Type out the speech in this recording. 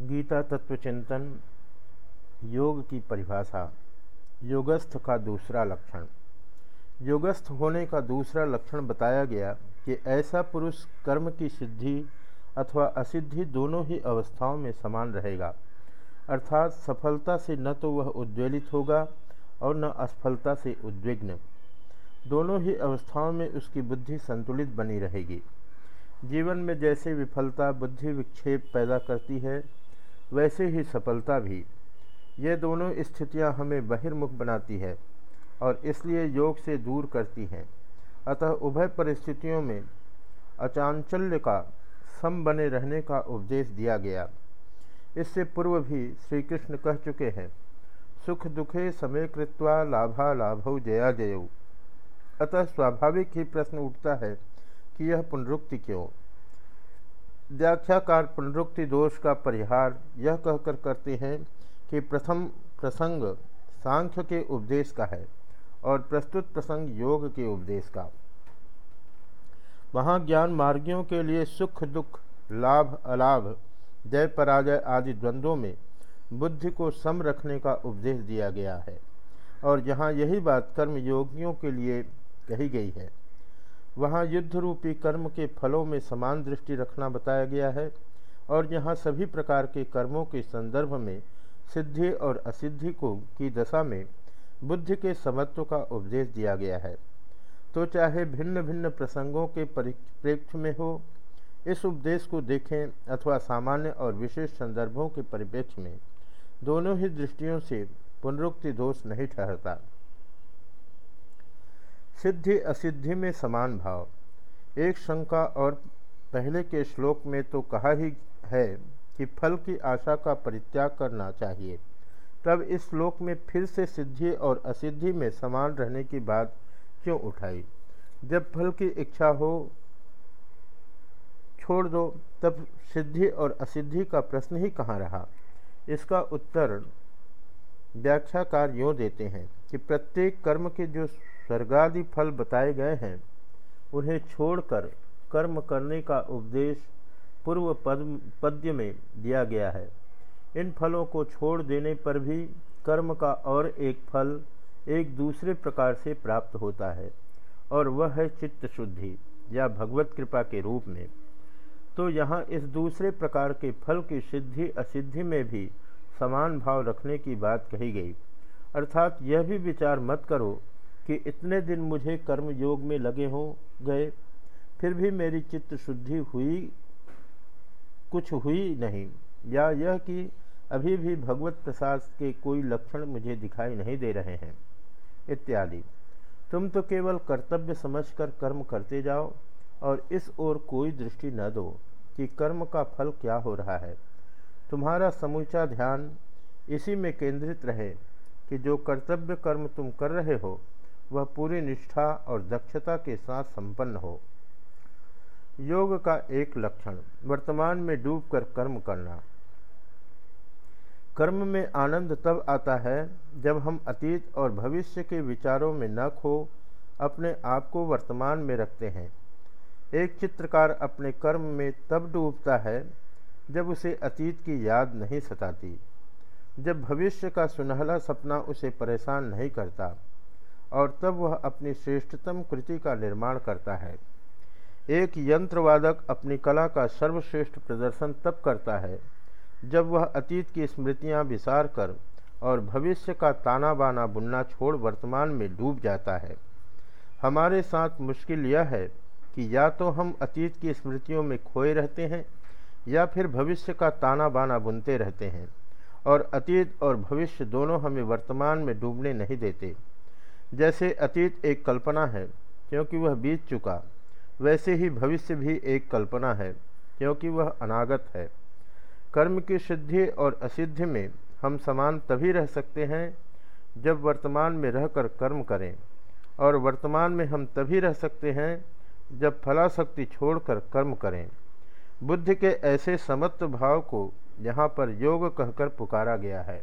गीता तत्व चिंतन, योग की परिभाषा, योगस्थ का दूसरा लक्षण। योगस्थ होने का दूसरा लक्षण बताया गया कि ऐसा पुरुष कर्म की सिद्धि अथवा असिद्धि दोनों ही अवस्थाओं में समान रहेगा। अर्थात सफलता से न तो वह उद्वेलित होगा और न असफलता से उद्विग्न। दोनों ही अवस्थाओं में उसकी बुद्धि संतुलित बनी रहेगी। जीवन में जैसे विफलता, बुद्धि विक्षेप पैदा करती है वैसे ही सफलता भी। ये दोनों स्थितियाँ हमें बहिर्मुख बनाती है और इसलिए योग से दूर करती हैं। अतः उभय परिस्थितियों में अचांचल्य का सम बने रहने का उपदेश दिया गया। इससे पूर्व भी श्री कृष्ण कह चुके हैं, सुख दुखे समय कृत्वा लाभा लाभौ जया जयौ। अतः स्वाभाविक ही प्रश्न उठता है कि यह पुनरुक्ति क्यों? व्याख्याकार पुनरुक्ति दोष का परिहार यह कहकर करते हैं कि प्रथम प्रसंग सांख्य के उपदेश का है और प्रस्तुत प्रसंग योग के उपदेश का। वहाँ ज्ञान मार्गियों के लिए सुख, दुख, लाभ, अलाभ, जय पराजय आदि द्वंद्वों में बुद्धि को सम रखने का उपदेश दिया गया है और जहाँ यही बात कर्म योगियों के लिए कही गई है। वहाँ युद्ध रूपी कर्म के फलों में समान दृष्टि रखना बताया गया है और यहाँ सभी प्रकार के कर्मों के संदर्भ में सिद्धि और असिद्धि को की दशा में बुद्धि के समत्व का उपदेश दिया गया है। तो चाहे भिन्न भिन्न प्रसंगों के परिप्रेक्ष्य में हो, इस उपदेश को देखें अथवा सामान्य और विशेष संदर्भों के परिप्रेक्ष्य में, दोनों ही दृष्टियों से पुनरुक्ति दोष नहीं ठहरता। सिद्धि असिद्धि में समान भाव। एक शंका और पहले के श्लोक में तो कहा ही है कि फल की आशा का परित्याग करना चाहिए। तब इस श्लोक में फिर से सिद्धि और असिद्धि में समान रहने की बात क्यों उठाई? जब फल की इच्छा हो, छोड़ दो, तब सिद्धि और असिद्धि का प्रश्न ही कहाँ रहा? इसका उत्तर व्याख्याकार यों देते हैं कि प्रत्येक कर्म के जो स्वर्गादि फल बताए गए हैं, उन्हें छोड़कर कर्म करने का उपदेश पूर्व पद, पद्य में दिया गया है। इन फलों को छोड़ देने पर भी कर्म का और एक फल एक दूसरे प्रकार से प्राप्त होता है, और वह है चित्त शुद्धि या भगवत कृपा के रूप में। तो यहाँ इस दूसरे प्रकार के फल की सिद्धि असिद्धि में भी समान भाव रखने की बात कही गई। अर्थात यह भी विचार मत करो कि इतने दिन मुझे कर्म योग में लगे हो गए, फिर भी मेरी चित्त शुद्धि हुई, कुछ हुई नहीं, या यह कि अभी भी भगवत प्रसाद के कोई लक्षण मुझे दिखाई नहीं दे रहे हैं, इत्यादि। तुम तो केवल कर्तव्य समझकर कर्म करते जाओ और इस ओर कोई दृष्टि न दो कि कर्म का फल क्या हो रहा है। तुम्हारा समूचा ध्यान इसी में केंद्रित रहे कि जो कर्तव्य कर्म तुम कर रहे हो, वह पूरी निष्ठा और दक्षता के साथ संपन्न हो। योग का एक लक्षण, वर्तमान में डूबकर कर्म करना। कर्म में आनंद तब आता है जब हम अतीत और भविष्य के विचारों में न खो अपने आप को वर्तमान में रखते हैं। एक चित्रकार अपने कर्म में तब डूबता है जब उसे अतीत की याद नहीं सताती। जब भविष्य का सुनहला सपना उसे परेशान नहीं करता, और तब वह अपनी श्रेष्ठतम कृति का निर्माण करता है। एक यंत्रवादक अपनी कला का सर्वश्रेष्ठ प्रदर्शन तब करता है, जब वह अतीत की स्मृतियाँ विसार कर और भविष्य का ताना बाना बुनना छोड़ वर्तमान में डूब जाता है। हमारे साथ मुश्किल यह है कि या तो हम अतीत की स्मृतियों में खोए रहते हैं या फिर भविष्य का ताना बाना बुनते रहते हैं और अतीत और भविष्य दोनों हमें वर्तमान में डूबने नहीं देते। जैसे अतीत एक कल्पना है, क्योंकि वह बीत चुका, वैसे ही भविष्य भी एक कल्पना है, क्योंकि वह अनागत है। कर्म की सिद्धि और असिद्धि में हम समान तभी रह सकते हैं, जब वर्तमान में रहकर कर्म करें, और वर्तमान में हम तभी रह सकते हैं, जब फलाशक्ति छोड़कर कर्म करें। बुद्ध के ऐसे समत्व भाव को यहाँ पर योग कहकर पुकारा गया है।